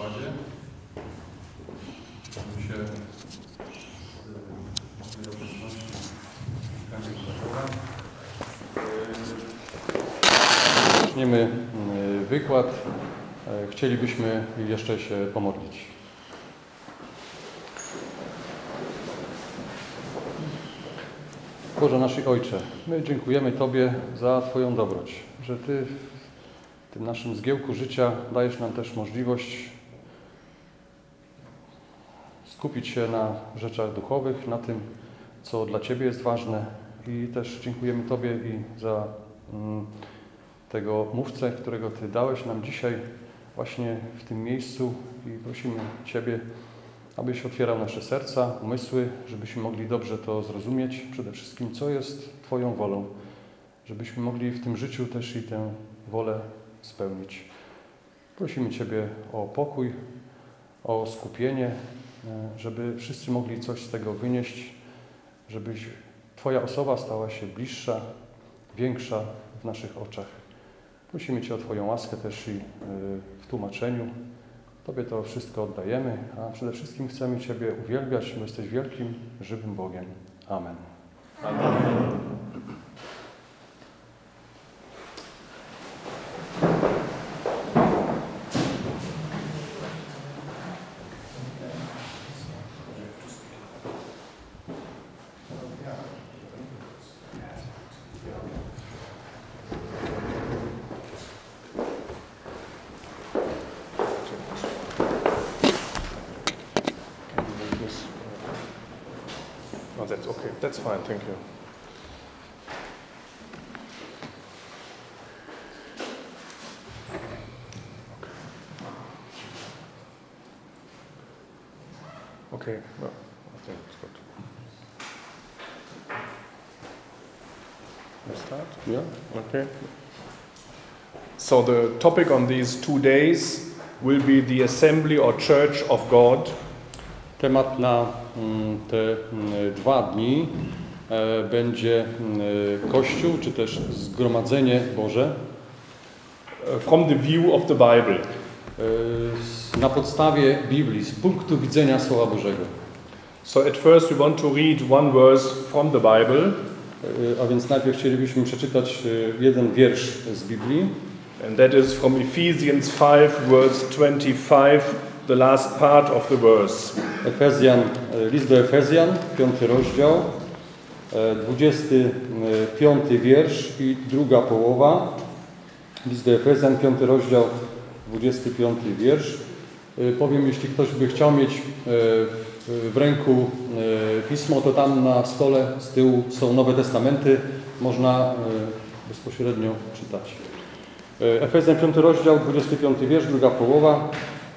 wykładzie. Chcemy się z obecności Kamil Zaczora. Zaczniemy y, wykład. Chcielibyśmy jeszcze się pomodlić. Boże nasz Ojcze, my dziękujemy Tobie za Twoją dobroć, że Ty w tym naszym zgiełku życia dajesz nam też możliwość skupić się na rzeczach duchowych, na tym, co dla Ciebie jest ważne. I też dziękujemy Tobie i za mm, tego mówcę, którego Ty dałeś nam dzisiaj właśnie w tym miejscu. I prosimy Ciebie, abyś otwierał nasze serca, umysły, żebyśmy mogli dobrze to zrozumieć, przede wszystkim co jest Twoją wolą, żebyśmy mogli w tym życiu też i tę wolę spełnić. Prosimy Ciebie o pokój, o skupienie, żeby wszyscy mogli coś z tego wynieść, żebyś Twoja osoba stała się bliższa, większa w naszych oczach. Prosimy Cię o Twoją łaskę też i e, w tłumaczeniu. Tobie to wszystko oddajemy, a przede wszystkim chcemy Ciebie uwielbiać, bo jesteś wielkim, żywym Bogiem. Amen. Yes. That's okay. That's fine. Thank you. Okay. Well, I think it's good. Let's start. Yeah. Okay. So the topic on these two days will be the assembly or church of God. Temat na te mm, dwa dni e, będzie mm, Kościół, czy też Zgromadzenie Boże uh, from the view of the Bible. e, na podstawie Biblii, z punktu widzenia Słowa Bożego. So at first we want to read one verse from the Bible, E, A więc najpierw chcielibyśmy przeczytać e, jeden wiersz z Biblii. and that is from Ephesians 5, verse 25, the last part of the verse. Efezjan, e, list do Efezjan, piąty rozdział, e, 25 wiersz i druga połowa. List do Efezjan, piąty rozdział, 25 wiersz. E, Powiem, jeśli ktoś by chciał mieć e, w- ręku e, pismo, to tam na stole z tyłu są Nowe Testamenty, można e, bezpośrednio czytać. E, Efezjan 5 rozdział, 25 wiersz, druga połowa.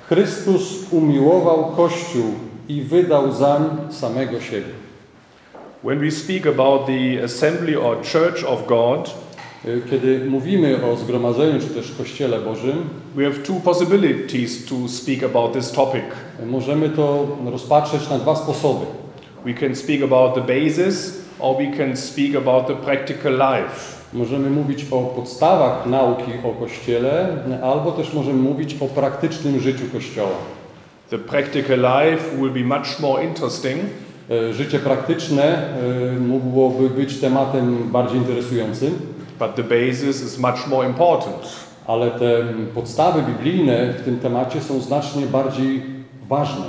Chrystus umiłował Kościół i wydał zań samego siebie. When we speak about the assembly or church of God, E, Kiedy mówimy o zgromadzeniu czy też Kościele Bożym, we have two possibilities to speak about this topic. możemy to rozpatrzeć na dwa sposoby. We can speak about the basis, or we can speak about the practical life. Możemy mówić o podstawach nauki o Kościele, albo też możemy mówić o praktycznym życiu Kościoła. The practical life will be much more interesting E, Życie praktyczne e, mogłoby być tematem bardziej interesującym, But the basis is much more important. ale te podstawy biblijne w tym temacie są znacznie bardziej ważne.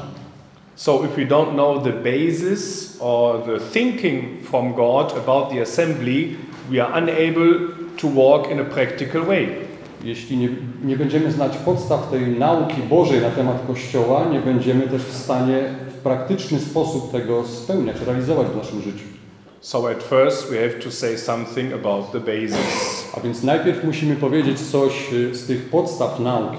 So if we don't know the basis or the thinking from God about the assembly, we are unable to walk in a practical way. Jeśli nie, nie będziemy znać podstaw tej nauki Bożej na temat Kościoła, nie będziemy też w stanie w praktyczny sposób tego spełniać, realizować w naszym życiu. So at first we have to say something about the basis. A więc najpierw musimy powiedzieć coś y, z tych podstaw nauki.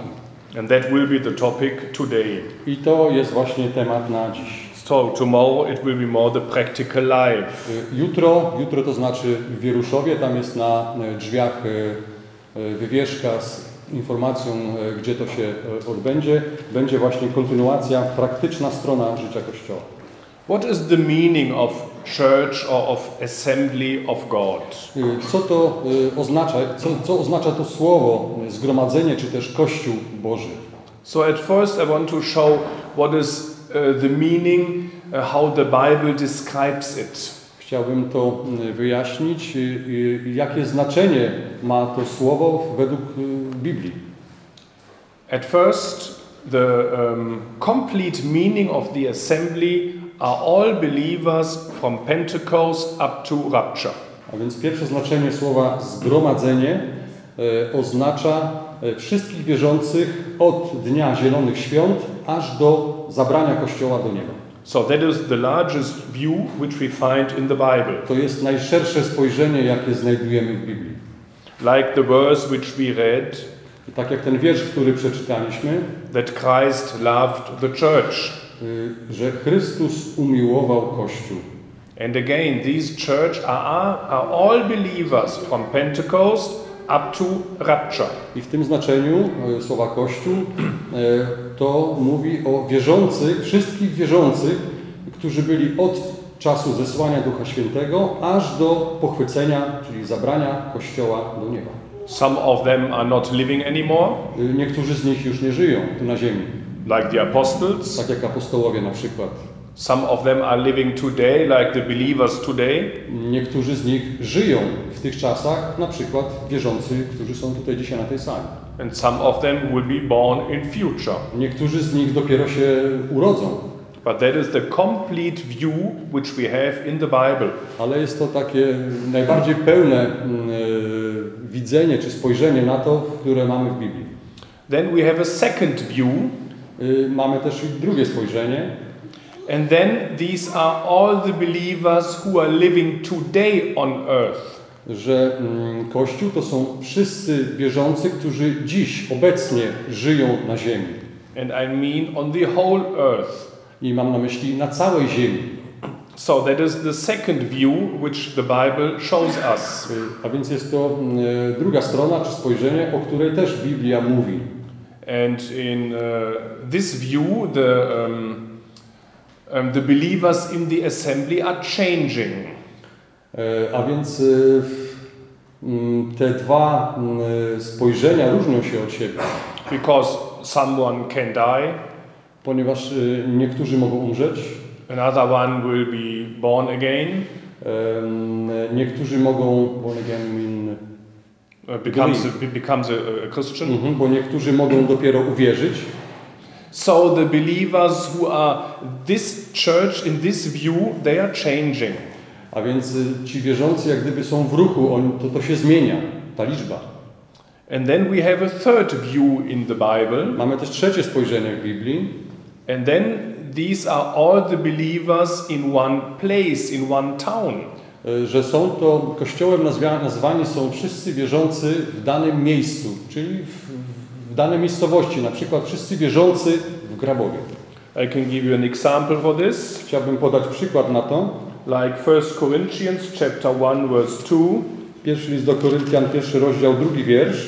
And that will be the topic today. I to jest właśnie temat na dziś. So tomorrow it will be more the practical life. Y, Jutro, jutro to znaczy w Wieruszowie, tam jest na y, drzwiach y, y, wywieszka z informacją, gdzie to się odbędzie. Będzie właśnie kontynuacja, praktyczna strona życia Kościoła. What is the meaning of church or of assembly of God? Y, Co to oznacza, co, co oznacza to słowo zgromadzenie czy też Kościół Boży? So, at first, I want to show what is the meaning, uh, how the Bible describes it. Chciałbym to y, wyjaśnić, y, y, jakie znaczenie ma to słowo według y, Biblii. At first, the um, complete meaning of the assembly are all believers from Pentecost up to rapture. A więc pierwsze znaczenie słowa zgromadzenie e, oznacza e, wszystkich wierzących od Dnia Zielonych Świąt aż do zabrania Kościoła do nieba. So, that is the largest view which we find in the Bible. To jest najszersze spojrzenie, jakie znajdujemy w Biblii. Like the verse which we read, I tak jak ten wiersz, który przeczytaliśmy, that Christ loved the church. y, że Chrystus umiłował Kościół. And again, these church are, are all believers from Pentecost I w tym znaczeniu e, słowa Kościół e, to mówi o wierzących, wszystkich wierzących, którzy byli od czasu zesłania Ducha Świętego aż do pochwycenia, czyli zabrania Kościoła do nieba. Some of them are not living anymore, Y, Niektórzy z nich już nie żyją tu na ziemi, like the apostles. tak jak apostołowie na przykład. Some of them are living today, like the believers today. Niektórzy z nich żyją w tych czasach, na przykład wierzący, którzy są tutaj dzisiaj na tej sali. And some of them will be born in future. Niektórzy z nich dopiero się urodzą, But that is the complete view which we have in the Bible. ale jest to takie najbardziej pełne e, widzenie czy spojrzenie na to, które mamy w Biblii. Then we have a second view, Y, Mamy też drugie spojrzenie, and then these are all the believers who are living today on earth. że mm, Kościół to są wszyscy wierzący, którzy dziś, obecnie żyją na ziemi. And I mean on the whole earth. I mam na myśli na całej ziemi. So that is the second view which the Bible shows us. Y, A więc jest to e, druga strona czy spojrzenie, o której też Biblia mówi. And in uh, this view, the, um, um, the believers in the assembly are changing. E, A więc w- mm, te dwa mm, e, spojrzenia różnią się od siebie, Because someone can die, ponieważ niektórzy mogą umrzeć, another one will be born again, niektórzy mogą, born again mean, becomes, a, becomes a, a Christian. mhm, bo niektórzy mogą dopiero uwierzyć. So the believers who are this church in this view, they are changing. A więc y, ci wierzący jak gdyby są w ruchu, oni, to, to się zmienia, ta liczba. And then we have a third view in the Bible, Mamy też trzecie spojrzenie w Biblii, and then these are all the believers in one place, in one town. y, że są to, kościołem nazwa, nazwani są wszyscy wierzący w danym miejscu, czyli w danej miejscowości, na przykład wszyscy wierzący w Grabowie. I can give you an example for this. Chciałbym podać przykład na to. Like 1 Corinthians chapter 1 verse 2. Pierwszy list do Koryntian, pierwszy rozdział, drugi wiersz.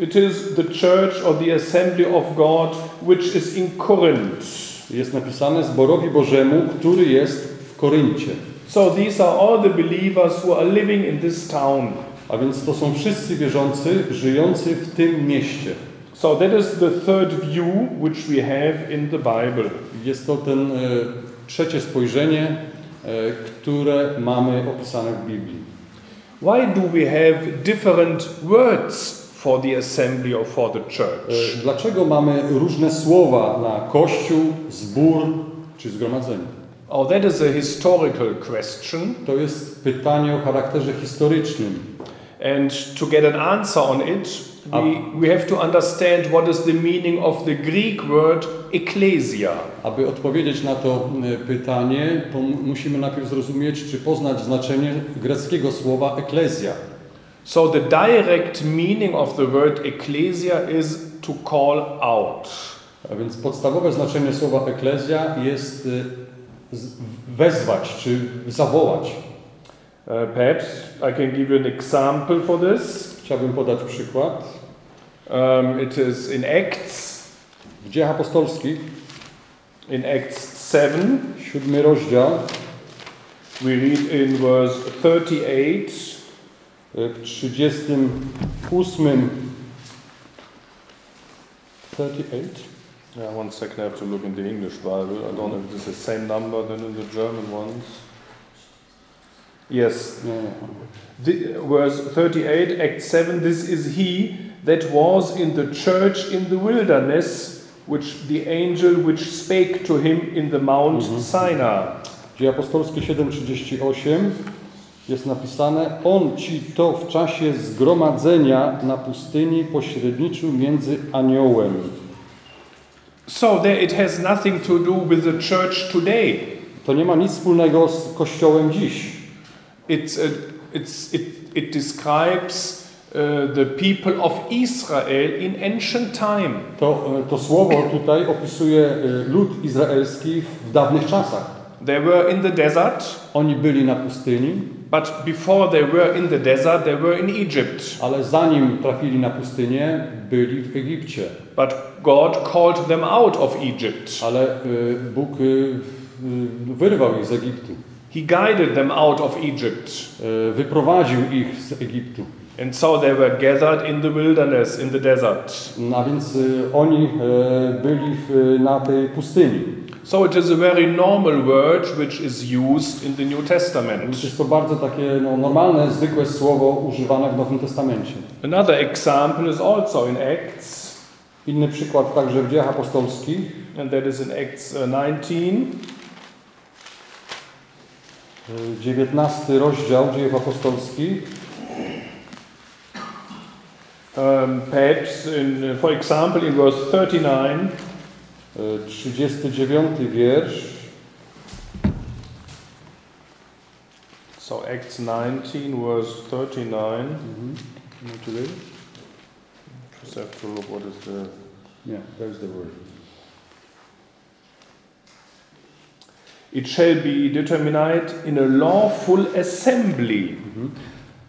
It is the church or the assembly of God which is in Corinth. Jest napisane zborowi Bożemu, który jest w Koryncie. So these are all the believers who are living in this town. A więc to są wszyscy wierzący żyjący w tym mieście. So that is the third view which we have in the Bible. Jest to ten e, trzecie spojrzenie, e, które mamy opisane w Biblii. Why do we have different words for the assembly or for the church? E, Dlaczego mamy różne słowa na kościół, zbór czy zgromadzenie? Oh, that is a historical question. To jest pytanie o charakterze historycznym. And to get an answer on it, we, we have to understand what is the meaning of the Greek word ecclesia. Aby odpowiedzieć na to pytanie, to musimy najpierw zrozumieć, czy poznać znaczenie greckiego słowa eklezja. So, the direct meaning of the word ecclesia is to call out. A więc podstawowe znaczenie słowa eklezja jest z- wezwać czy zawołać. Uh, perhaps I can give you an example for this. Chciałbym podać przykład. Um, it is in Acts, W Dziejach Apostolskich, in Acts 7, siódmy rozdział, we read in verse 38. e, w 38 38 Yeah, one second, I have to look in the English Bible. I don't know if this is the same number than in the German ones. Yes, Nie, nie. The, verse 38, Act 7 This is he that was in the church in the wilderness, which the angel which spake to him in the Mount Sinai. Dzieje apostolskie 7,38 jest napisane On ci to w czasie zgromadzenia na pustyni pośredniczył między aniołem. So there it has nothing to do with the church today. To nie ma nic wspólnego z Kościołem dziś. It's a, it's, it, it describes uh, the people of Israel in ancient time. To, e, to słowo tutaj opisuje e, lud izraelski w dawnych czasach. They were in the desert, Oni byli na pustyni, but before they were in the desert, they were in Egypt. ale zanim trafili na pustynię, byli w Egipcie. But God called them out of Egypt. Ale e, Bóg wyrwał ich z Egiptu. He guided them out of Egypt. E, Wyprowadził ich z Egiptu. And so they were gathered in the wilderness, in the desert. A więc e, oni e, byli na tej pustyni. So it is a very normal word which is used in the New Więc Testament. jest to bardzo takie no, normalne, zwykłe słowo używane w Nowym Testamencie. Another example is also in Acts, Inny przykład także w dziejach apostolskich, and that is in Acts uh, 19. e, 19 rozdział dziejów apostolskich. Um, perhaps, in, for example, in verse 39, e, 39 wiersz. so Acts 19, verse 39. Mhm. No, czyli? Just have to look what is the. To jest the word. It shall be determined in a lawful assembly.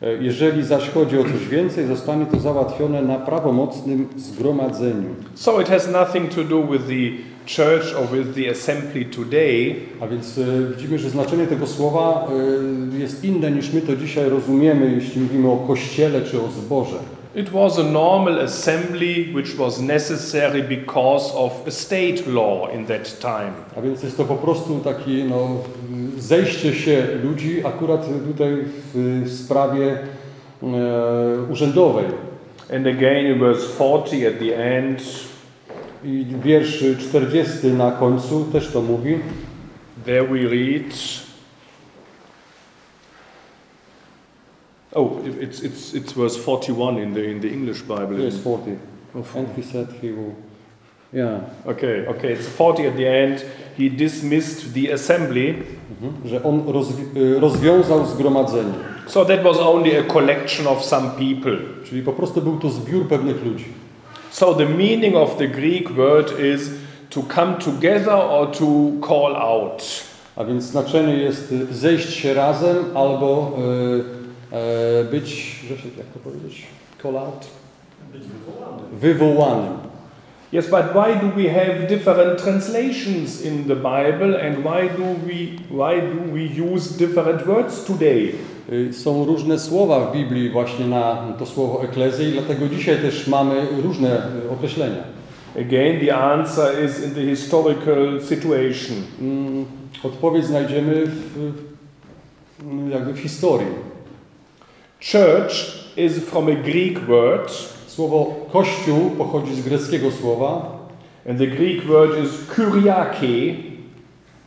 E, Jeżeli zaś chodzi o coś więcej, zostanie to załatwione na prawomocnym zgromadzeniu. So it has nothing to do with the church or with the assembly today. A więc e, widzimy, że znaczenie tego słowa e, jest inne niż my to dzisiaj rozumiemy, jeśli mówimy o kościele czy o zborze. It was a normal assembly which was necessary because of a state law in that time. A więc jest to po prostu takie no, zejście się ludzi akurat tutaj w, w sprawie e, urzędowej. And again in verse 40 at the end, I wiersz 40 na końcu też to mówi. there we read. Oh, it- it's, it's, it's verse 41 in the, in the English Bible. To jest 40. And he said he will... Yeah. Okay, okay, it's 40 at the end. He dismissed the assembly. Mhm. Że on rozwi- e, rozwiązał zgromadzenie. So that was only a collection of some people. Czyli po prostu był to zbiór pewnych ludzi. So the meaning of the Greek word is to come together or to call out. A więc znaczenie jest y, zejść się razem albo y, e, być, że się, jak to powiedzieć, call out? Wywołanym. Yes, but why do we have different translations in the Bible and why do we why do we use different words today? Y, Są różne słowa w Biblii właśnie na to słowo eklezja i dlatego dzisiaj też mamy różne y, określenia. Again, the answer is in the historical situation. Mm, Odpowiedź znajdziemy w, w, jakby w historii. Church is from a Greek word, Słowo kościół pochodzi z greckiego słowa, and the Greek word is kyriake,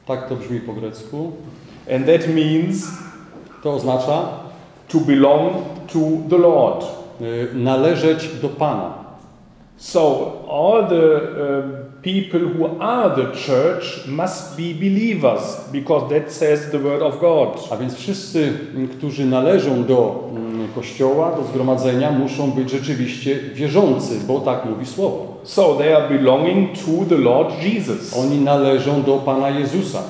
tak to brzmi po grecku. and that means To oznacza to belong to the Lord. y, należeć do Pana. So, all the um, people who are the church must be believers because that says the word of God. A więc wszyscy, którzy należą do kościoła, do zgromadzenia, muszą być rzeczywiście wierzący, bo tak mówi słowo. So, they are belonging to the Lord Jesus. Oni należą do Pana Jezusa.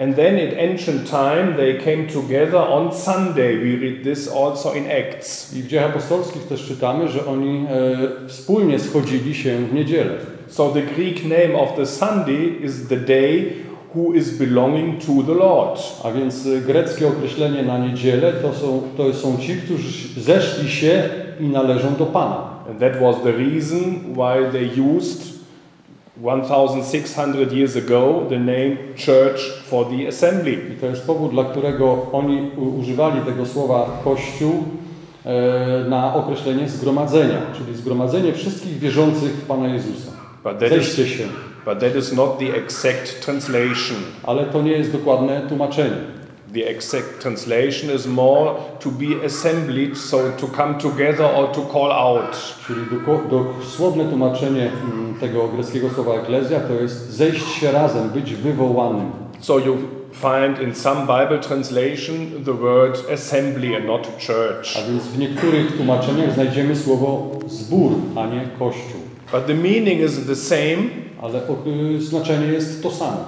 And then in ancient time they came together on Sunday. We read this also in Acts. I w dziejach apostolskich też czytamy, że oni e, wspólnie schodzili się w niedzielę. So the Greek name of the Sunday is the day who is belonging to the Lord. A więc e, greckie określenie na niedzielę to są, to są ci, którzy zeszli się i należą do Pana. And that was the reason why they used 1600 years ago the name church for the assembly. I to jest powód, dla którego oni używali tego słowa Kościół e, na określenie zgromadzenia, czyli zgromadzenie wszystkich wierzących w Pana Jezusa. But that, Zejście is, się. But that is not the exact translation. Ale to nie jest dokładne tłumaczenie. The exact translation is more to be assembled, so to come together or to call out. Czyli dosłowne tłumaczenie mm, tego greckiego słowa eklezja to jest zejść się razem, być wywołanym. So you find in some Bible translation the word assembly and not church. A więc w niektórych tłumaczeniach znajdziemy słowo zbór, a nie kościół. But the meaning is the same. Ale y, znaczenie jest to samo.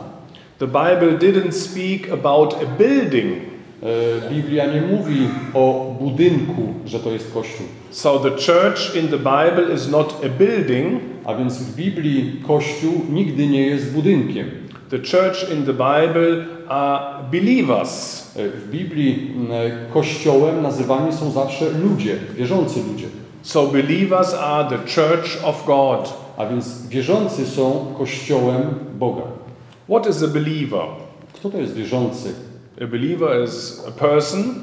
The Bible didn't speak about a building. E, Biblia nie mówi o budynku, że to jest kościół. So the church in the Bible is not a building. A więc w Biblii kościół nigdy nie jest budynkiem. The church in the Bible are believers. E, W Biblii m, kościołem nazywani są zawsze ludzie, wierzący ludzie. So believers are the church of God. A więc wierzący są kościołem Boga. What is a believer? Kto to jest wierzący? A believer is a person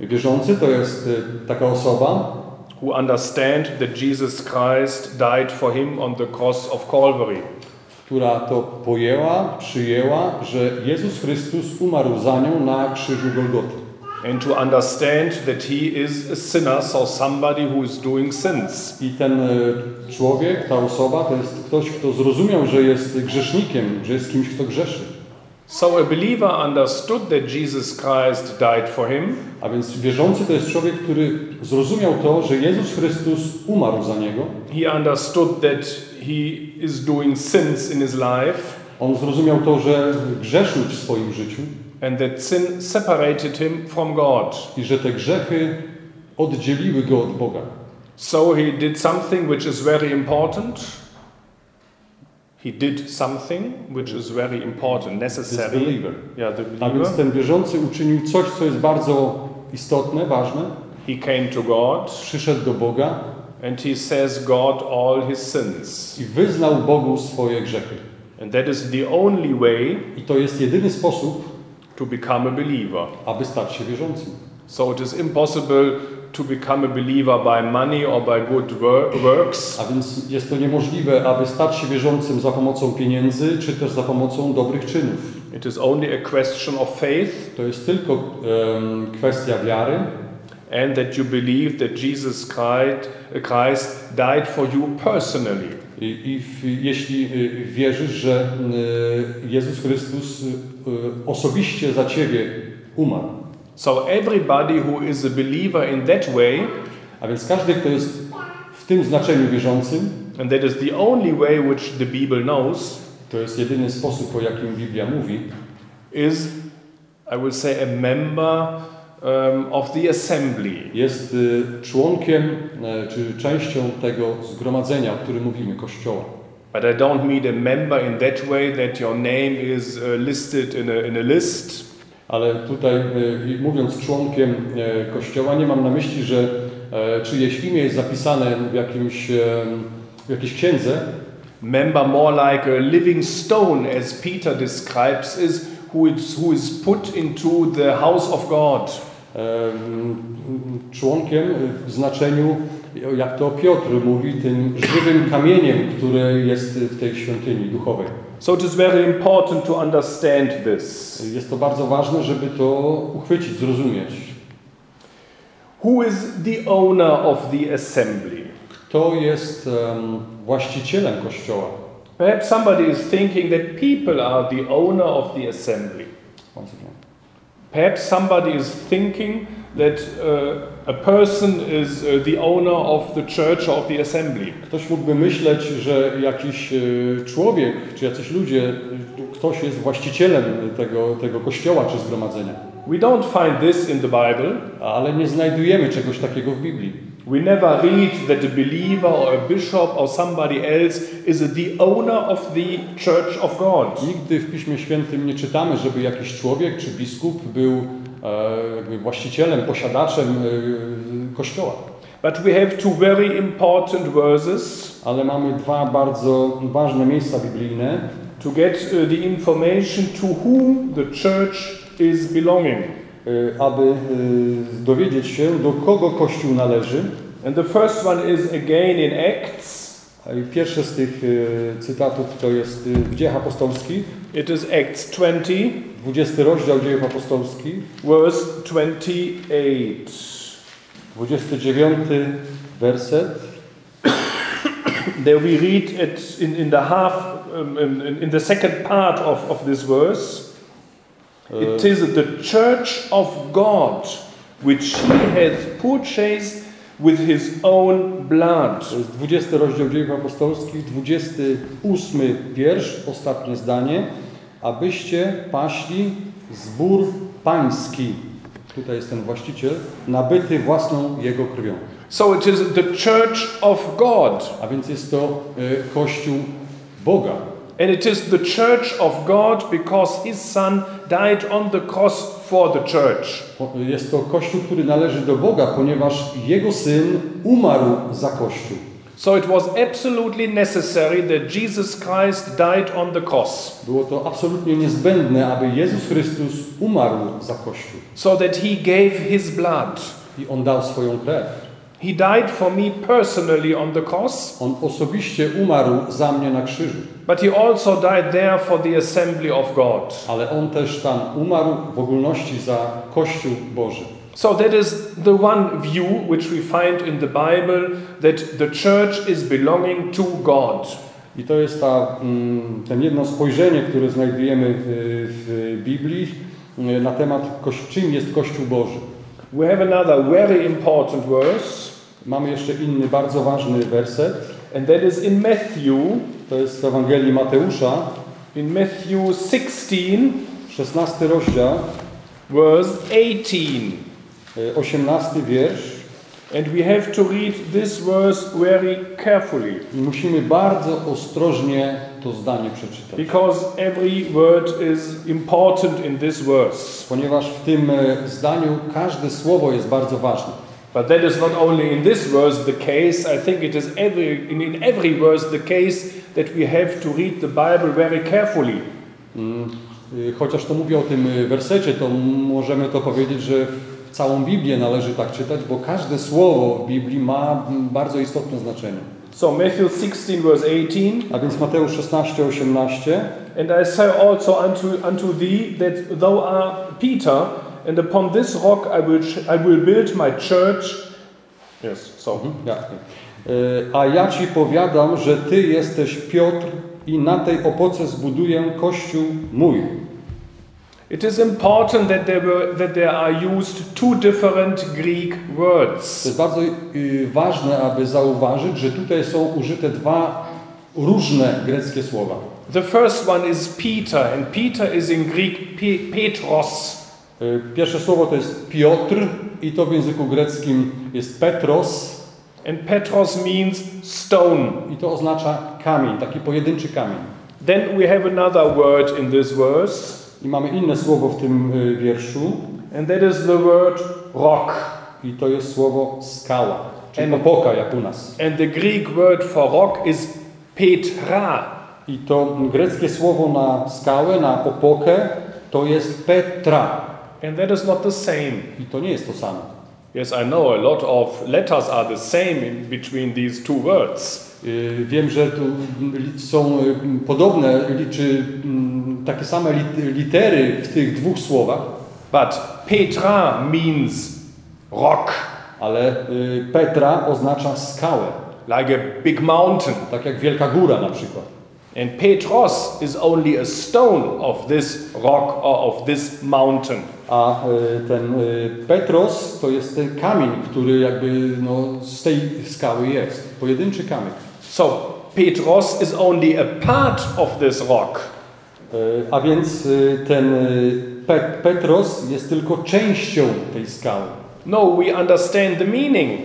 Wierzący to jest e, taka osoba, who understand that Jesus Christ died for him on the cross of Calvary. która to pojęła, przyjęła, że Jezus Chrystus umarł za nią na krzyżu Golgoty. And to understand that he is a sinner, so somebody who is doing sins. I ten e, człowiek, ta osoba, to jest ktoś, kto zrozumiał, że jest grzesznikiem, że jest kimś, kto grzeszy. So a believer understood that Jesus Christ died for him, A więc wierzący to jest człowiek, który zrozumiał to, że Jezus Chrystus umarł za niego. he understood that he is doing sins in his life, On zrozumiał to, że grzeszył w swoim życiu and that sin separated him from God. i że te grzechy oddzieliły go od Boga. So he did something which is very important. He did something which is very important, This necessary. believer. Yeah, the A więc believer. ten wierzący uczynił coś, co jest bardzo istotne, ważne. He came to God Przyszedł do Boga and he says God all his sins. i wyznał Bogu swoje grzechy. And that is the only way I to jest jedyny sposób, to become a believer. aby stać się wierzącym. So it is impossible to become a believer by money or by good wor- works. A więc jest to niemożliwe, aby stać się wierzącym za pomocą pieniędzy, czy też za pomocą dobrych czynów. It is only a question of faith To jest tylko em, kwestia wiary and that you believe that Jesus Christ, Christ died for you personally. I, jeśli y, wierzysz, że y, Jezus Chrystus y, osobiście za Ciebie umarł. So everybody who is a believer in that way, A więc każdy, kto jest w tym znaczeniu wierzącym, and that is the only way which the Bible knows, to jest jedyny sposób, o jakim Biblia mówi, is, I will say, a member of the assembly. jest y, członkiem e, czy częścią tego zgromadzenia, o którym mówimy, Kościoła. But I don't mean a member in that way that your name is uh, listed in a, in a list. Ale tutaj e, mówiąc członkiem e, Kościoła, nie mam na myśli, że e, czyjeś imię jest zapisane w, jakimś, e, w jakiejś księdze, Member more like a living stone, as Peter describes, is who is, who is put into the house of God. Członkiem w znaczeniu, jak to Piotr mówi, tym żywym kamieniem, który jest w tej świątyni duchowej. So it is very important to understand this. Jest to bardzo ważne, żeby to uchwycić, zrozumieć. Who is the owner of the assembly? Kto jest em, właścicielem Kościoła? Perhaps somebody is thinking that people are the owner of the assembly. Once again. Perhaps somebody is thinking that uh, a person is uh, the owner of the church or of the assembly. Ktoś mógłby myśleć, że jakiś e, człowiek, czy jacyś ludzie, e, ktoś jest właścicielem tego, tego kościoła czy zgromadzenia. We don't find this in the Bible. Ale nie znajdujemy czegoś takiego w Biblii. We never read that a believer or a bishop or somebody else is the owner of the church of God. Nigdy w Piśmie Świętym nie czytamy, żeby jakiś człowiek czy biskup był e, właścicielem, posiadaczem e, kościoła. But we have two very important verses ale mamy dwa bardzo ważne miejsca biblijne, to get uh, the information to whom the church is belonging. Y, aby y, dowiedzieć się, do kogo Kościół należy. And the first one is again in Acts. Pierwszy z tych y, cytatów to jest w Dziejach Apostolskich, It is Acts 20, 20 rozdział Dziejów Apostolskich, verse 28. 29 werset. There we read it in, in the half, um, in, in the second part of, of this verse. It is the church of God, which he hath purchased with his own blood. To jest 20 rozdział Dziejów Apostolskich, 28 wiersz, ostatnie zdanie. Abyście paśli zbór pański, tutaj jest ten właściciel, nabyty własną jego krwią. So it is the church of God. A więc jest to y, Kościół Boga. And it is the church of God because his son died on the cross for the church. Jest to Kościół, który należy do Boga, ponieważ jego syn umarł za Kościół. So it was absolutely necessary that Jesus Christ died on the cross Było to absolutnie niezbędne, aby Jezus Chrystus umarł za Kościół. so that he gave his blood. I On dał swoją krew. He died for me personally on the cross, On osobiście umarł za mnie na krzyżu. but he also died there for the assembly of God. Ale On też tam umarł w ogólności za Kościół Boży. So that is the one view which we find in the Bible that the church is belonging to God. I to jest ta, mm, ten jedno spojrzenie, które znajdujemy w, w Biblii y, na temat, czym jest Kościół Boży. We have another very important verse, Mamy jeszcze inny bardzo ważny werset. and that is in Matthew, To jest w Ewangelii Mateusza, in Matthew 16, 16 rozdział, verse 18. y, 18 wiersz. And we have to read this verse very carefully I musimy bardzo ostrożnie to zdanie przeczytać. because every word is important in this verse. Ponieważ w tym e, zdaniu każde słowo jest bardzo ważne. But that is not only in this verse the case, I think it is every, in, in every verse the case that we have to read the Bible very carefully. Mm, y, Chociaż to mówię o tym y, wersecie, to możemy to powiedzieć, że w całą Biblię należy tak czytać, bo każde słowo w Biblii ma m, bardzo istotne znaczenie. So Matthew 16 verse 18, A więc Mateusz 16, 18. and I say also unto, unto thee that thou art Peter, and upon this rock I will, I will build my church. Yes, so. Mhm, jasne. Y, A ja Ci powiadam, że Ty jesteś Piotr i na tej opoce zbuduję Kościół mój. It is important that there, were, that there are used two different Greek To words. jest bardzo y, ważne, aby zauważyć, że tutaj są użyte dwa różne greckie słowa. The first one is Peter, and Peter is in Greek Pe- Petros. Y, Pierwsze słowo to jest Piotr i to w języku greckim jest Petros And Petros means stone. i to oznacza kamień, taki pojedynczy kamień. Then we have another word in this verse, I mamy inne słowo w tym y, wierszu and that is the word rock. i to jest słowo skała, czyli And- opoka jak u nas. And the Greek word for rock is Petra. I to greckie słowo na skałę, na opokę to jest Petra And that is not the same. i to nie jest to samo. Yes, I know a lot of letters are the same in between these two words. Y, Wiem, że tu są y, podobne, czy mm, takie same lit- litery w tych dwóch słowach, But Petra means rock, ale y, Petra oznacza skałę, like a big mountain. tak jak wielka góra na przykład. And Petros is only a stone of this rock or of this mountain. A y, ten y, Petros to jest ten kamień, który jakby no, z tej skały jest, pojedynczy kamień. So Petros is only a part of this rock. Y, A więc ten Pe Petros jest tylko częścią tej skały. No, we understand the meaning.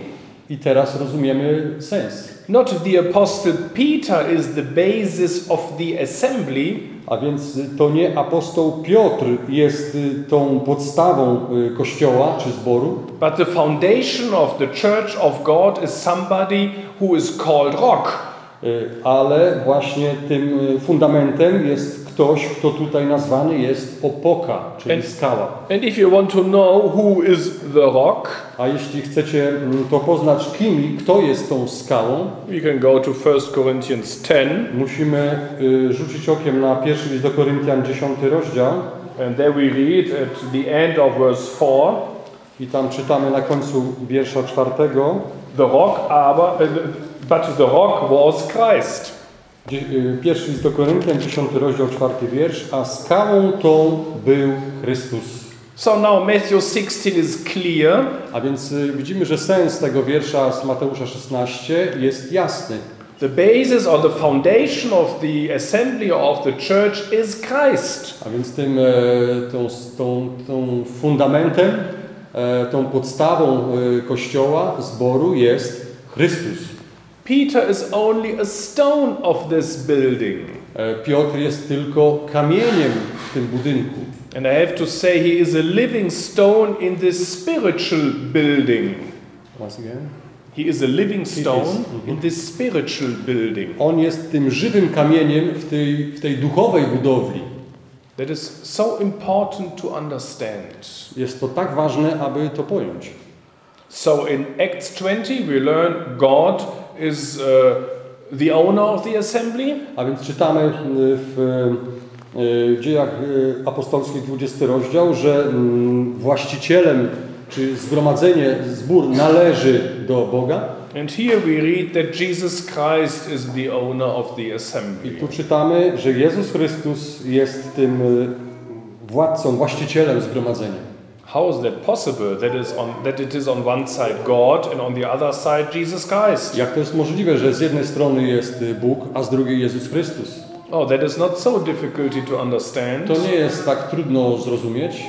I teraz rozumiemy sens. Not the apostle Peter is the basis of the assembly, A więc y, to nie apostoł Piotr jest y, tą podstawą y, kościoła czy zboru, but the foundation of the church of God is somebody who is called rock. Y, ale właśnie tym y, fundamentem jest ktoś, kto tutaj nazwany jest opoka, czyli And- skała. And if you want to know who is the rock, A jeśli chcecie mm, to poznać kim kto jest tą skałą, we can go to 1 Corinthians 10, musimy y, rzucić okiem na pierwszy list do Koryntian, 10 rozdział. And there we read at the end of verse 4 i tam czytamy na końcu wiersza czwartego, the rock, aber, uh, but the rock was Christ. Y, Pierwszy list do Koryntian, 10 rozdział, czwarty wiersz, a skałą tą był Chrystus. So now Matthew 16 is clear. A więc y, widzimy, że sens tego wiersza z Mateusza 16 jest jasny. The basis or the foundation of the assembly of the church is Christ. A więc tym e, tą, tą, tą fundamentem, e, tą podstawą e, kościoła, zboru jest Chrystus. Peter is only a stone of this building. E, Piotr jest tylko kamieniem w tym budynku. And I have to say, he is a living stone in this spiritual building. Once again. He is a living stone mhm. in this spiritual building. On jest tym żywym kamieniem w tej, w tej duchowej budowli. That is so important to understand. Jest to tak ważne, aby to pojąć. So in Acts 20, we learn God is uh, the owner of the assembly. A więc czytamy y, w y, dziejach y, apostolskich 20 rozdział, że mm, właścicielem czy zgromadzenie, zbór należy do Boga. And here we read that Jesus Christ is the owner of the I assembly. tu czytamy, że Jezus Chrystus jest tym y, władcą, właścicielem zgromadzenia. How is that possible? That is on that it is on one side God and on the other side Jesus Christ. Jak to jest możliwe, że z jednej strony jest y, Bóg, a z drugiej Jezus Chrystus? Oh, that is not so difficult to understand To nie jest tak trudno zrozumieć,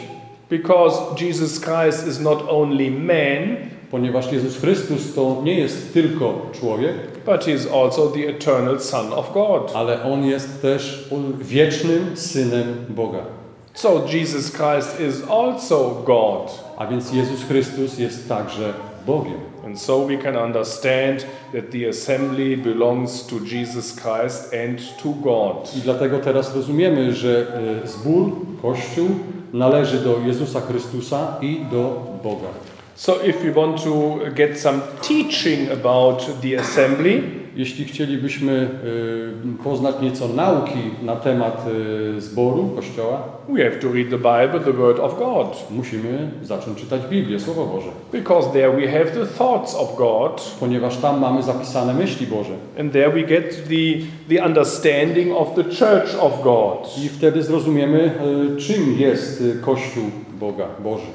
because Jesus Christ is not only man, ponieważ Jezus Chrystus to nie jest tylko człowiek, but he is also the eternal Son of God. ale On jest też wiecznym Synem Boga. So Jesus Christ is also God. A więc Jezus Chrystus jest także Bogiem. And so we can understand that the assembly belongs to Jesus Christ and to God. I dlatego teraz rozumiemy, że e, zbór, Kościół należy do Jezusa Chrystusa i do Boga. So if we want to get some teaching about the assembly, Jeśli chcielibyśmy e, poznać nieco nauki na temat e, zboru, Kościoła, we have to read the Bible, the Word of God. musimy zacząć czytać Biblię, Słowo Boże. Because there we have the thoughts of God, Ponieważ tam mamy zapisane myśli Boże. and there we get the, the understanding of the church of God. I wtedy zrozumiemy, e, czym jest Kościół Boga, Boży.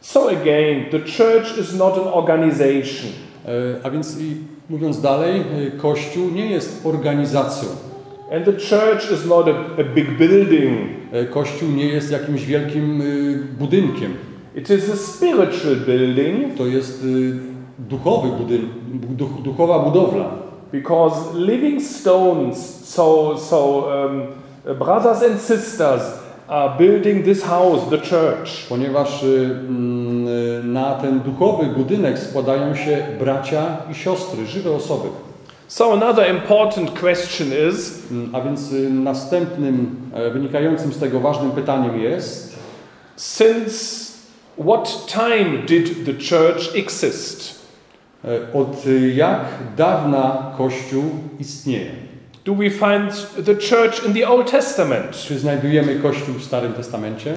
So again, the church is not an organization. E, A więc mówiąc dalej, e, Kościół nie jest organizacją. And the church is not a, a big building. E, Kościół nie jest jakimś wielkim budynkiem. It is a spiritual building To jest duchowy budyn, duch, duchowa budowla. because living stones, so, so um, brothers and sisters, building this house, the church. Ponieważ e, mm, e, na ten duchowy budynek składają się bracia i siostry, żywe osoby. So, another important question is Mm, A więc e, następnym e, wynikającym z tego ważnym pytaniem jest, since what time did the church exist? e, od jak dawna Kościół istnieje? Do we find the church in the Old Testament? Czy znajdujemy Kościół w Starym Testamencie?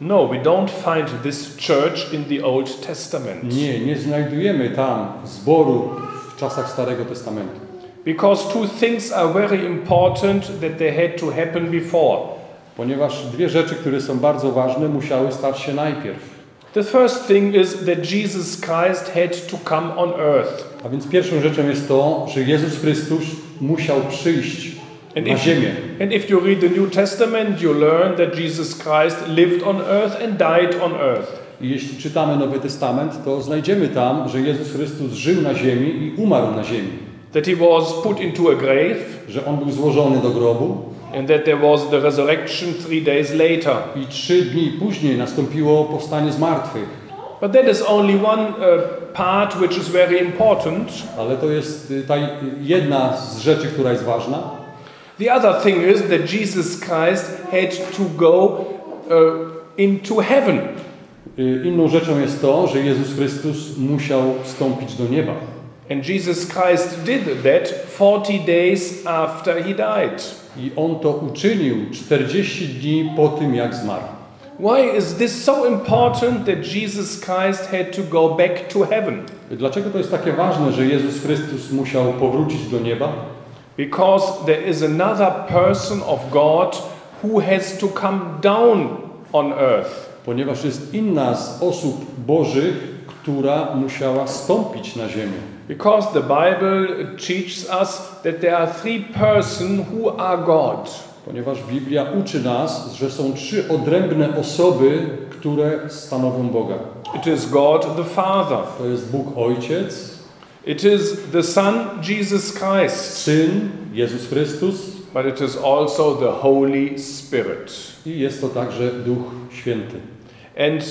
No, we don't find this church in the Old Testament. Nie, nie znajdujemy tam zboru w czasach Starego Testamentu. Because two things are very important that they had to happen before. Ponieważ dwie rzeczy, które są bardzo ważne, musiały stać się najpierw. The first thing is that Jesus Christ had to come on earth. A więc pierwszą rzeczą jest to, że Jezus Chrystus musiał przyjść And na if, ziemię. and if you read the New Testament, you learn that Jesus Christ lived on earth and died on earth. I jeśli czytamy Nowy Testament, to znajdziemy tam, że Jezus Chrystus żył na ziemi i umarł na ziemi. That he was put into a grave, Że On był złożony do grobu and that there was the resurrection three days later. I trzy dni później nastąpiło powstanie z martwych. But that is only one uh, part which is very important. Ale to jest y, ta jedna z rzeczy, która jest ważna. The other thing is that Jesus Christ had to go uh, into heaven. Y, Inną rzeczą jest to, że Jezus Chrystus musiał wstąpić do nieba. And Jesus Christ did that 40 days after he died. I On to uczynił 40 dni po tym, jak zmarł. Why is this so important that Jesus Christ had to go back to heaven? Dlaczego to jest takie ważne, że Jezus Chrystus musiał powrócić do nieba? Because there is another person of God who has to come down on earth. Ponieważ jest inna z osób Bożych, która musiała stąpić na ziemię. Because the Bible teaches us that there are three persons who are God. Ponieważ Biblia uczy nas, że są trzy odrębne osoby, które stanowią Boga. It is God the Father. To jest Bóg Ojciec, It is the Son Jesus Christ. Syn, Jezus Chrystus But it is also the Holy Spirit. i jest to także Duch Święty. And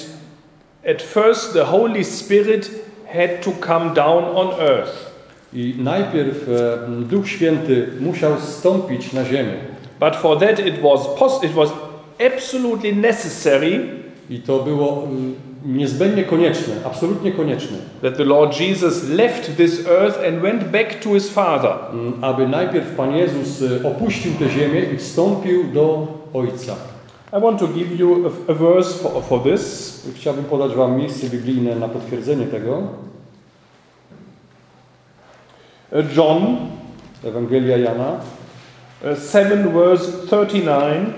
at first the Holy Spirit had to come down on earth. I najpierw e, Duch Święty musiał zstąpić na ziemię. But for that it was it was absolutely necessary I to było y, niezbędnie konieczne, absolutnie konieczne, that the Lord Jesus left this earth and went back to his Father. mm, aby najpierw Pan Jezus y, opuścił tę ziemię i wstąpił do Ojca. I want to give you a, a verse for, for this. Chciałbym podać Wam miejsce biblijne na potwierdzenie tego. John Ewangelia Jana, 7 verse 39.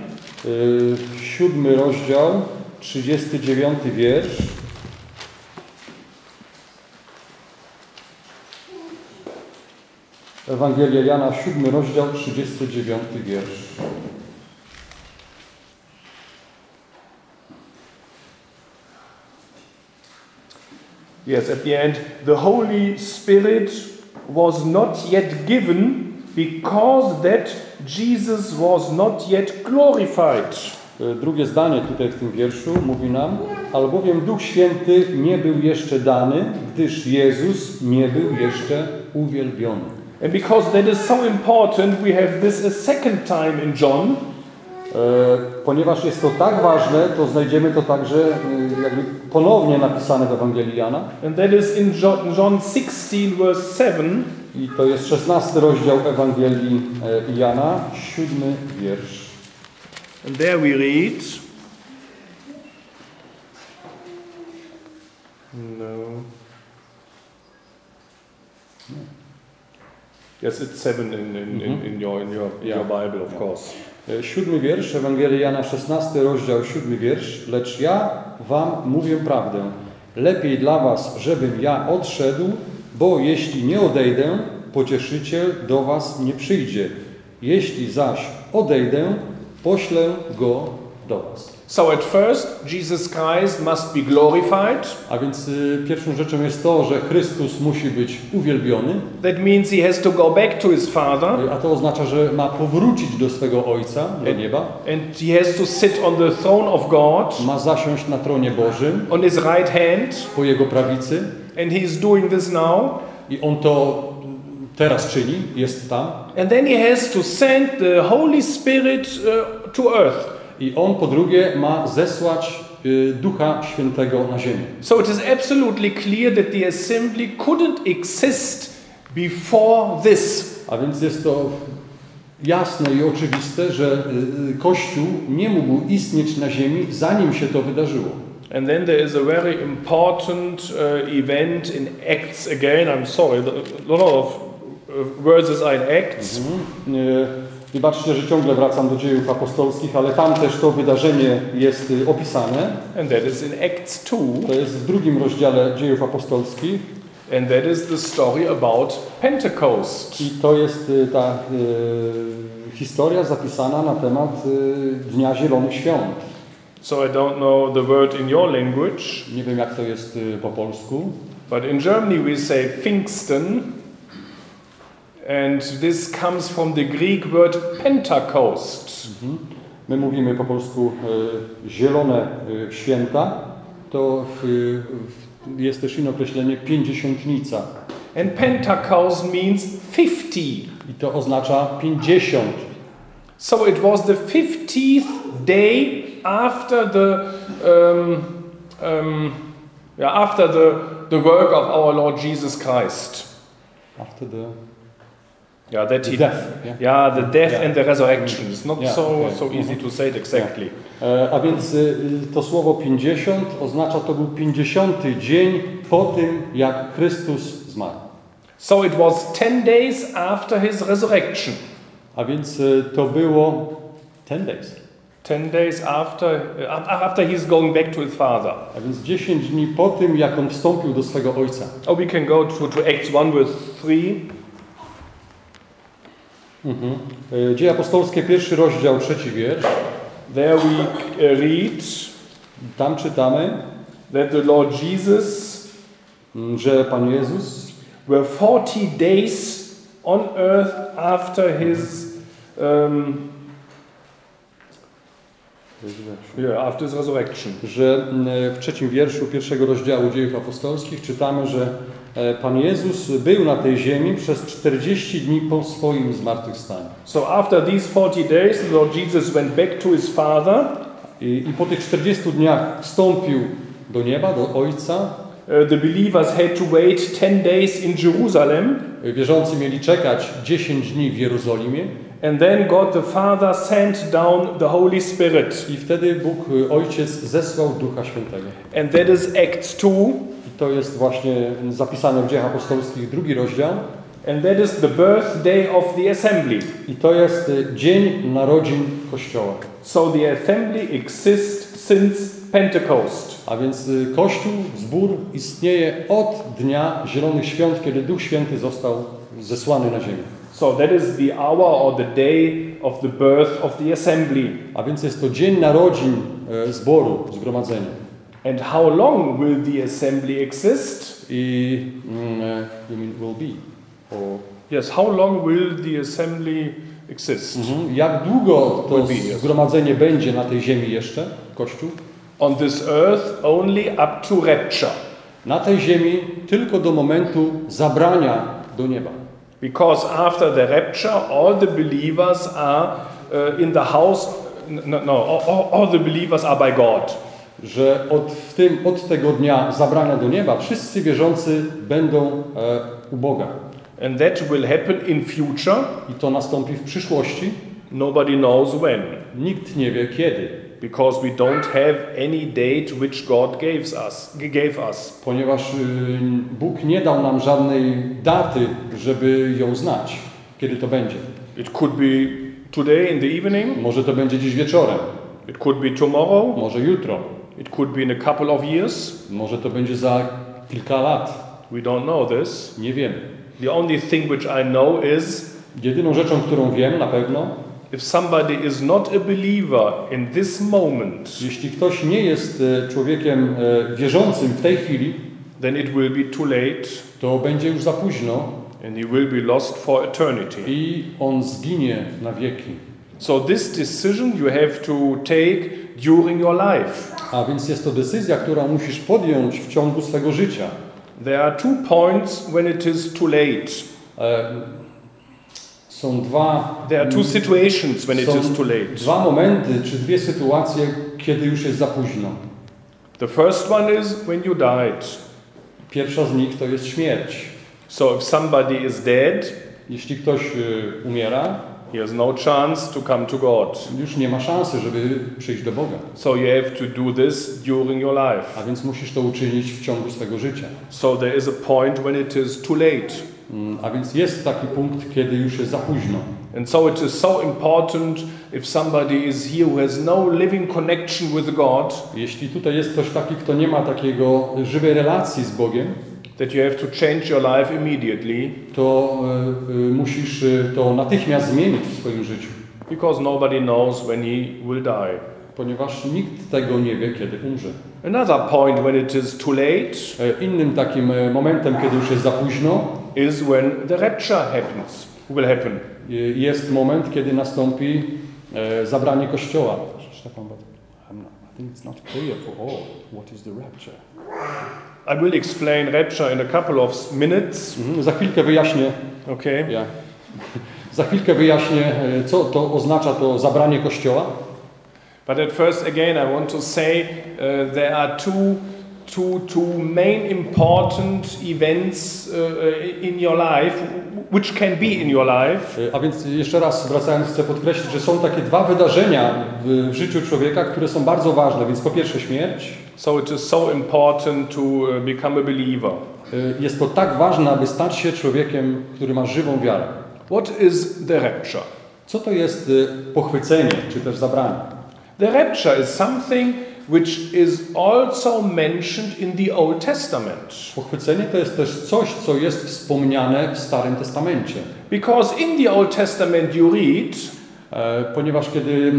y, siódmy rozdział, 39 wiersz. Ewangelia Jana, siódmy rozdział, 39 wiersz. Yes, at the end, the Holy Spirit was not yet given because that Jesus was not yet glorified. Y, Drugie zdanie tutaj w tym wierszu mówi nam, albowiem Duch Święty nie był jeszcze dany, gdyż Jezus nie był jeszcze uwielbiony. And because that is so important, we have this a second time in John. E, Ponieważ jest to tak ważne, to znajdziemy to także y, jakby ponownie napisane w Ewangelii Jana. And that is in John, John 16, verse 7. I to jest 16 rozdział Ewangelii e, Jana, siódmy wiersz. And there we read. No. Yes, it's seven in, in, in, in your in your, in your Bible, of course. E, Siódmy wiersz, Ewangelia Jana, 16 rozdział, siódmy wiersz. Lecz ja wam mówię prawdę. Lepiej dla was, żebym ja odszedł, bo jeśli nie odejdę, pocieszyciel do was nie przyjdzie. Jeśli zaś odejdę, poślę go do was. So at first, Jesus Christ must be glorified. A więc y, pierwszą rzeczą jest to, że Chrystus musi być uwielbiony, That means he has to go back to his Father a to oznacza, że ma powrócić do swego Ojca, do nieba, and he has to sit on the throne of God ma zasiąść na tronie Bożym on his right hand. po Jego prawicy And he's doing this now. i On to teraz czyni, jest tam And then he has to send the Holy Spirit uh, to earth. i On po drugie ma zesłać y, Ducha Świętego na ziemię. So it is absolutely clear that the assembly couldn't exist before this. A więc jest to jasne i oczywiste, że y, Kościół nie mógł istnieć na ziemi, zanim się to wydarzyło. And then there is a very important uh, event in Acts again. I'm sorry, a lot of verses are in Acts. Mhm. Wybaczcie, że ciągle wracam do dziejów apostolskich, ale tam też to wydarzenie jest y, opisane. And that is in Acts 2. To jest w drugim rozdziale dziejów apostolskich And that is the story about Pentecost. i to jest y, ta y, historia zapisana na temat y, Dnia Zielonych Świąt. So I don't know the word in your language, Nie wiem jak to jest y, po polsku, but in Germany we say Pfingsten. And this comes from the Greek word Pentecost. My mówimy po polsku e, zielone e, święta, to w, w, jest też inne określenie pięćdziesiątnica. And Pentecost means 50. I to oznacza 50. So it was the 50th day after the um, um, yeah, after the, the work of our Lord Jesus Christ. After the, Yeah, that the he death. Yeah. Yeah, the death Yeah. and the resurrection. It's not Yeah, so okay. so easy to say it exactly. E, A więc y, to słowo 50 oznacza to był 50 dzień po tym, jak Chrystus zmarł. So it was 10 days after his resurrection. A więc y, to było 10 days. 10 days after after he's going back to his father. A więc 10 dni po tym, jak on wstąpił do swego ojca. Oh, we can go to, to Acts 1 with 3. Mhm. E, Dzieje apostolskie, pierwszy rozdział, trzeci wiersz. There we uh, read Tam czytamy, that the Lord Jesus mm, że Pan Jezus were 40 days on earth after his um, yeah, after his resurrection. że mm, w trzecim wierszu pierwszego rozdziału dziejów apostolskich czytamy, że e, Pan Jezus był na tej ziemi przez 40 dni po swoim zmartwychwstaniu. So after these 40 days, the Lord Jesus went back to his father. I, I po tych 40 dniach wstąpił do nieba, do Ojca. Uh, the believers had to wait 10 days in Jerusalem. Wierzący mieli czekać 10 dni w Jerozolimie And then God the Father sent down the Holy Spirit. i wtedy Bóg y, Ojciec zesłał Ducha Świętego. And that is Acts 2. I to jest właśnie zapisane w Dziejach Apostolskich, drugi rozdział. And that is the birthday of the assembly. I to jest y, dzień narodzin Kościoła. So the assembly exists since Pentecost. A więc y, Kościół, zbór istnieje od dnia Zielonych Świąt, kiedy Duch Święty został zesłany na ziemię. So that is the hour or the day of the birth of the assembly. A więc jest to dzień narodzin e, zboru, zgromadzenia. And how long will the assembly exist? I mm, e, you mean will be. O, Yes, how long will the assembly exist? mhm. Jak długo to zgromadzenie będzie na tej ziemi jeszcze, Kościół? On this earth only up to rapture. Na tej ziemi tylko do momentu zabrania do nieba. Because after the rapture, all the believers are uh, in the house. No, no all, all- the believers are by God. Że od, w tym, od tego dnia zabrania do nieba wszyscy wierzący będą e, u Boga. And that will happen in future. I to nastąpi w przyszłości. Nobody knows when. Nikt nie wie kiedy, Because we don't have any date which God gave us. Gave us. ponieważ y, Bóg nie dał nam żadnej daty, żeby ją znać, kiedy to będzie. It could be today in the evening. Może to będzie dziś wieczorem, It could be tomorrow. może jutro, It could be in a couple of years. może to będzie za kilka lat. We don't know this. Nie wiemy. The only thing which I know is Jedyną rzeczą, którą wiem na pewno, if somebody is not a believer in this moment, jeśli ktoś nie jest e, człowiekiem e, wierzącym w tej chwili, then it will be too late to będzie już za późno and he will be lost for eternity. i on zginie na wieki. So, this decision you have to take during your life. A więc jest to decyzja, którą musisz podjąć w ciągu swego życia. There are two points when it is too late. Są dwa, There are two situations when it is too late. dwa momenty, czy dwie sytuacje, kiedy już jest za późno. The first one is when you died. Pierwsza z nich to jest śmierć. So, if somebody is dead, Jeśli ktoś y, umiera, he has no chance to come to God. już nie ma szansy, żeby przyjść do Boga. So, you have to do this during your life. A więc musisz to uczynić w ciągu swego życia. So, there is a point when it is too late. Mm, A więc jest taki punkt, kiedy już jest za późno. And so it is so important if somebody is here who has no living connection with God Jeśli tutaj jest ktoś taki, kto nie ma takiego żywej relacji z Bogiem, that you have to change your life immediately to y, y, musisz y, to natychmiast zmienić w swoim życiu. because nobody knows when he will die. Ponieważ nikt tego nie wie, kiedy umrze. Another point when it is too late E, Innym takim e, momentem, kiedy już jest za późno, is when the rapture happens. will happen. Y, Jest moment, kiedy nastąpi e, zabranie Kościoła. Stefan, but I'm not, I think it's not clear for all what is the rapture. I will explain rapture in a couple of minutes. Mhm, Za chwilkę wyjaśnię, Okay. ja. Za chwilkę wyjaśnię, e, co to oznacza to zabranie Kościoła. But at first, again, I want to say uh, there are two, two, two main important events uh, in your life, which can be in your life. A więc jeszcze raz wracając, chcę podkreślić, że są takie dwa wydarzenia w, życiu człowieka, które są bardzo ważne. Więc po pierwsze śmierć. So it is so important to uh, become a believer. E, Jest to tak ważne, aby stać się człowiekiem, który ma żywą wiarę. What is the rapture? Co to jest e, pochwycenie, czy też zabranie? The rapture is something which is also mentioned in the Old Testament. Pochwycenie to jest też coś, co jest wspomniane w Starym Testamencie. Because in the Old Testament you read E, Ponieważ kiedy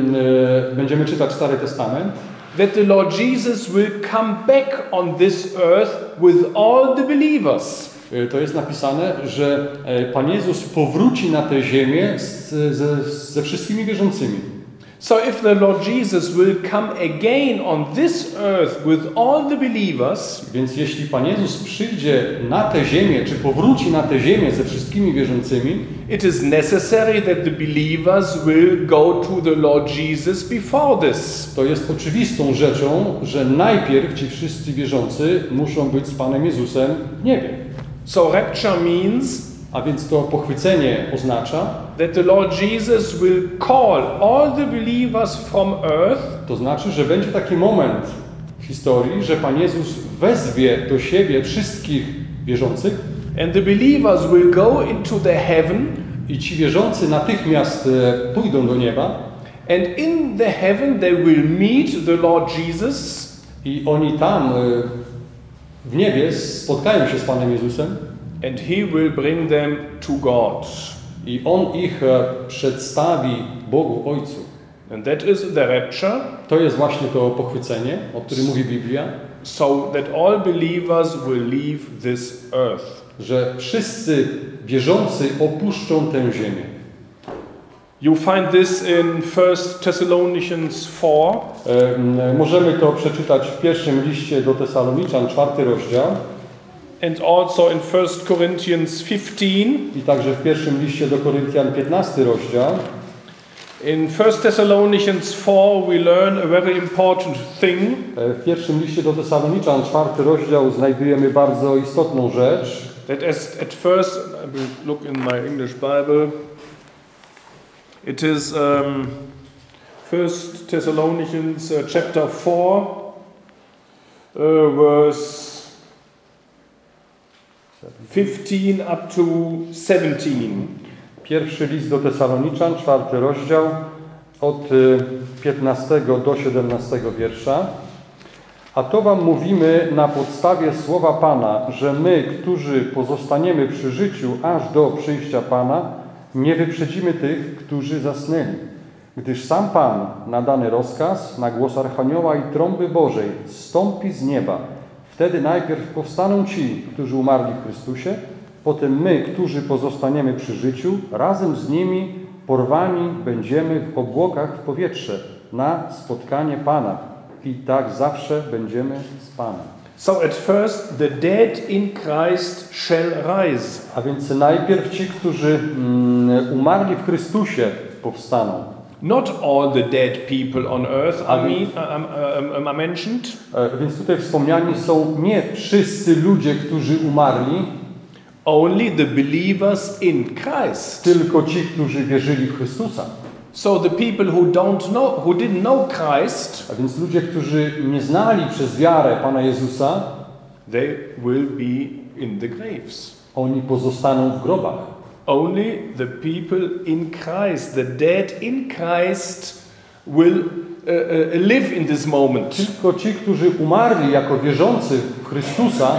e, będziemy czytać Stary Testament, that the Lord Jesus will come back on this earth with all the believers. e, to jest napisane, że Pan Jezus powróci na tę ziemię z, ze, ze wszystkimi wierzącymi. So if the Lord Jesus will come again on this earth with all the believers, Więc jeśli Pan Jezus przyjdzie na tę ziemię, czy powróci na tę ziemię ze wszystkimi wierzącymi, it is necessary that the believers will go to the Lord Jesus before this. to jest oczywistą rzeczą, że najpierw ci wszyscy wierzący muszą być z Panem Jezusem w niebie. So rapture means A więc to pochwycenie oznacza, that the Lord Jesus will call all the believers from earth. to znaczy, że będzie taki moment w historii, że Pan Jezus wezwie do siebie wszystkich wierzących and the believers will go into the heaven. i ci wierzący natychmiast e, pójdą do nieba. And in the heaven they will meet the Lord Jesus. I oni tam e, w niebie spotkają się z Panem Jezusem and he will bring them to God. i On ich e, przedstawi Bogu Ojcu. And that is the rapture, To jest właśnie to pochwycenie, o którym mówi Biblia, so that all believers will leave this earth. że wszyscy wierzący opuszczą tę ziemię. You find this in 1 Thessalonians 4, E, Możemy to przeczytać w pierwszym liście do Tesaloniczan, czwarty rozdział and also in 1 Corinthians 15. i także w pierwszym liście do Koryntian, 15 rozdział. In 1 Thessalonians 4, we learn a very important thing W pierwszym liście do Tesaloniczan, czwarty rozdział, znajdujemy bardzo istotną rzecz. that as at first, I will look in my English Bible. It is um, 1 Thessalonians uh, chapter 4, uh, verse 15 up to 17. Pierwszy list do Tesaloniczan, czwarty rozdział, od y, 15 do 17 wiersza. A to wam mówimy na podstawie słowa Pana, że my, którzy pozostaniemy przy życiu aż do przyjścia Pana, nie wyprzedzimy tych, którzy zasnęli. Gdyż sam Pan, na dany rozkaz, na głos Archanioła i trąby Bożej, zstąpi z nieba. Wtedy najpierw powstaną ci, którzy umarli w Chrystusie, potem my, którzy pozostaniemy przy życiu, razem z nimi porwani będziemy w obłokach w powietrze na spotkanie Pana. I tak zawsze będziemy z Panem. So at first, the dead in Christ shall rise. A więc najpierw ci, którzy mm, umarli w Chrystusie, powstaną. Not all the dead people on earth are, um, are mentioned, E, Więc tutaj wspomniani są nie wszyscy ludzie, którzy umarli, only the believers in Christ. tylko ci, którzy wierzyli w Chrystusa. So the people who don't know, who didn't know Christ, A więc ludzie, którzy nie znali przez wiarę Pana Jezusa, they will be in the graves. oni pozostaną w grobach. Only the people in Christ, the dead in Christ, will uh, uh, live in this moment. Tylko ci, którzy umarli jako wierzący w Chrystusa,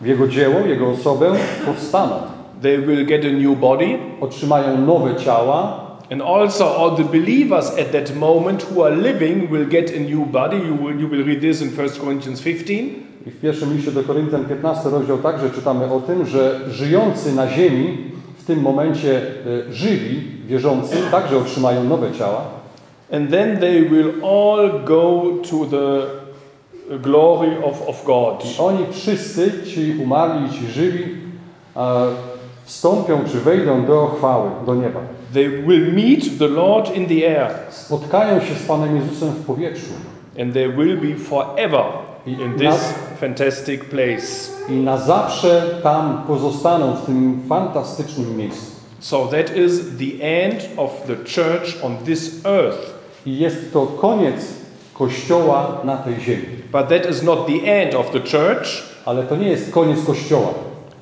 w Jego dzieło, Jego osobę, powstaną. They will get a new body, Otrzymają nowe ciała and also all the believers at that moment who are living will get a new body. You will, you will read this in 1 Corinthians 15. I w pierwszym liście do Koryntian 15 rozdział także czytamy o tym, że żyjący na ziemi w tym momencie e, żywi, wierzący, także otrzymają nowe ciała. And then they will all go to the glory of, of God. I oni wszyscy, ci umarli ci żywi, e, wstąpią czy wejdą do chwały, do nieba. They will meet the Lord in the air, Spotkają się z Panem Jezusem w powietrzu and they will be forever in this fantastic place. i na zawsze tam pozostaną w tym fantastycznym miejscu. So that is the end of the church on this earth. I jest to koniec Kościoła na tej ziemi. But that is not the end of the church, Ale to nie jest koniec Kościoła.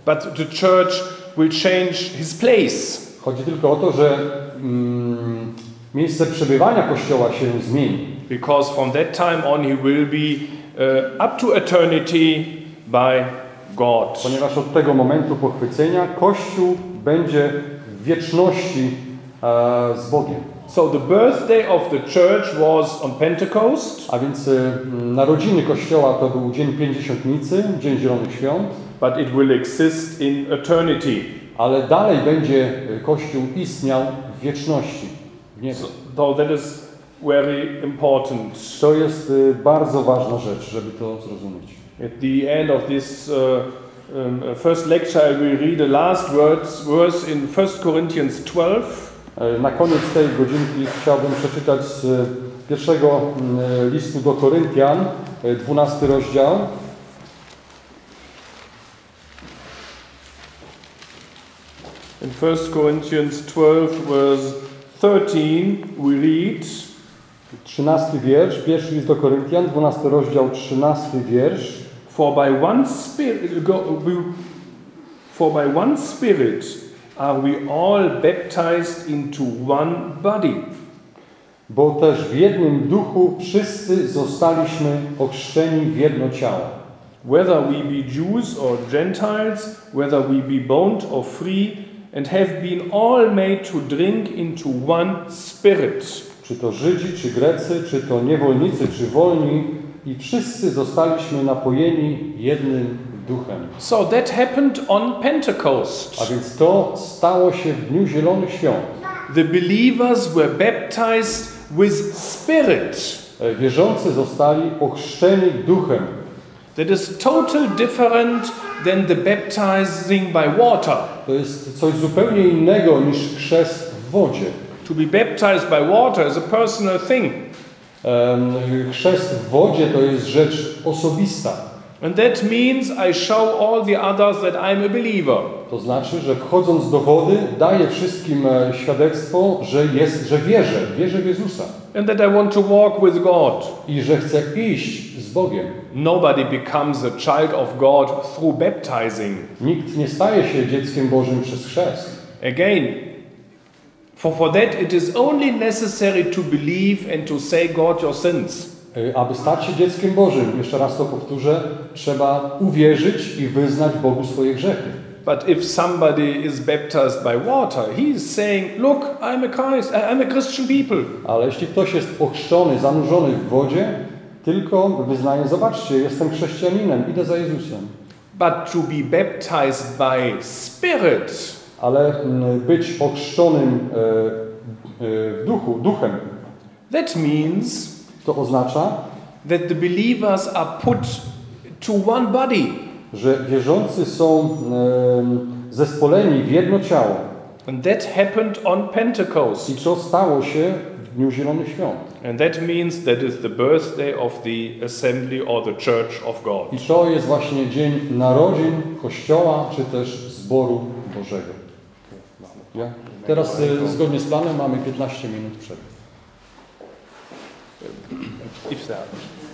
but the church will change his place. Chodzi tylko o to, że mm, miejsce przebywania Kościoła się zmieni. Because from that time on, he will be uh, up to eternity by God. Ponieważ od tego momentu pochwycenia Kościół będzie w wieczności e, z Bogiem. So the birthday of the church was on Pentecost, A więc e, narodziny Kościoła to był Dzień Pięćdziesiątnicy, Dzień Zielonych Świąt, but it will exist in eternity. ale dalej będzie e, Kościół istniał w wieczności. w niebie. So, so that is very important. To jest e, bardzo ważna rzecz, żeby to zrozumieć. At the end of this uh, um, uh, first lecture, I will read the last words, verse in 1 Corinthians 12. E, Na koniec tej godzinki chciałbym przeczytać z e, pierwszego mm, listu do Koryntian, e, 12 rozdział. In 1 Corinthians 12, verse 13, we read, 13 wiersz, pierwszy list do Koryntian, 12 rozdział, 13 wiersz. For by one spirit, go, we- for by one spirit are we all baptized into one body. Bo też w jednym duchu wszyscy zostaliśmy ochrzczeni w jedno ciało. Whether we be Jews or Gentiles, whether we be bond or free, and have been all made to drink into one spirit. Czy to Żydzi, czy Grecy, czy to niewolnicy, czy wolni, i wszyscy zostaliśmy napojeni jednym duchem. So that happened on Pentecost. A więc to stało się w Dniu Zielonych Świąt. The believers were baptized with spirit. E, Wierzący zostali ochrzczeni duchem. That is total different than the baptizing by water. To jest coś zupełnie innego niż chrzest w wodzie. To be baptized by water is a personal thing. Em, Chrzest w wodzie to jest rzecz osobista. And that means I show all the others that I'm a believer. To znaczy, że wchodząc do wody daję wszystkim e, świadectwo, że, jest, że wierzę, wierzę w Jezusa And that I want to walk with God. i że chcę iść z Bogiem. Nobody becomes a child of God through baptizing. Nikt nie staje się dzieckiem Bożym przez chrzest. Again, for, for that it is only necessary to believe and to say, God, your sins. E, Aby stać się dzieckiem Bożym, jeszcze raz to powtórzę, trzeba uwierzyć i wyznać Bogu swoje grzechy. But if somebody is baptized by water, he is saying, Look, I'm a Christ, I'm a Christian people. Ale jeśli ktoś jest ochrzczony, zanurzony w wodzie, tylko wyznaje, zobaczcie, jestem chrześcijaninem, idę za Jezusem. But to be baptized by Spirit, Ale mm, być ochrzczonym e, e, w duchu, duchem, that means to oznacza, that the believers are put to one body. że wierzący są em, zespoleni w jedno ciało. And that happened on Pentecost. I to stało się w Dniu Zielonych Świąt. And that means that is the birthday of the assembly or the church of God. I to jest właśnie dzień narodzin Kościoła, czy też zboru Bożego. Ja? Teraz e, zgodnie z planem mamy 15 minut przerwy. If there,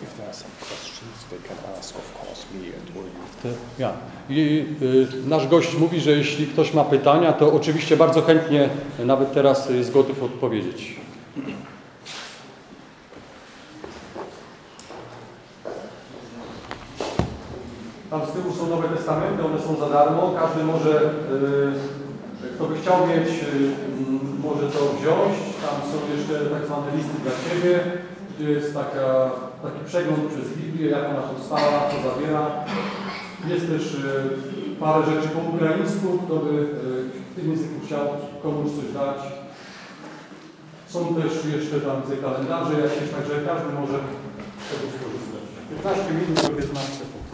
if there are some questions, they can ask, of course, me and or you. Ty- Ja. I y, nasz gość mówi, że jeśli ktoś ma pytania, to oczywiście bardzo chętnie nawet teraz jest gotów odpowiedzieć. Tam z tyłu są Nowe Testamenty, one są za darmo. Każdy może, y, kto by chciał mieć, y, może to wziąć. Tam są jeszcze tak zwane listy dla Ciebie, gdzie jest taka, taki przegląd przez Biblię, jak ona powstała, co zawiera. Jest też y, parę rzeczy po ukraińsku, kto by y, w tym języku chciał komuś coś dać. Są też jeszcze tam te kalendarze jakieś, także każdy może z tego skorzystać. 15 minut do 15 punktów.